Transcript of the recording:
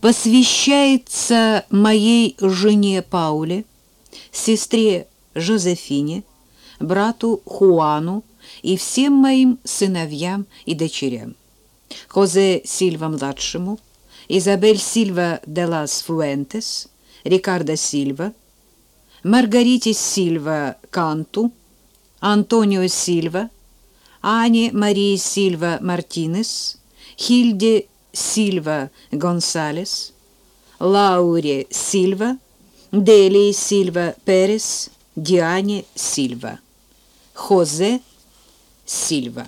посвящается моей жене Пауле, сестре Жозефине, брату Хуану и всем моим сыновьям и дочерям. Хозе Сильва-младшему, Изабель Сильва де лас Фуэнтес, Рикардо Сильва, Маргарите Сильва Канту, Антонио Сильва, Ане Марии Сильва Мартинес, Хильде Сильва Гонсалес, Лауре Сильва, Делии Сильва Перес, Диане Сильва, Хозе Сильва.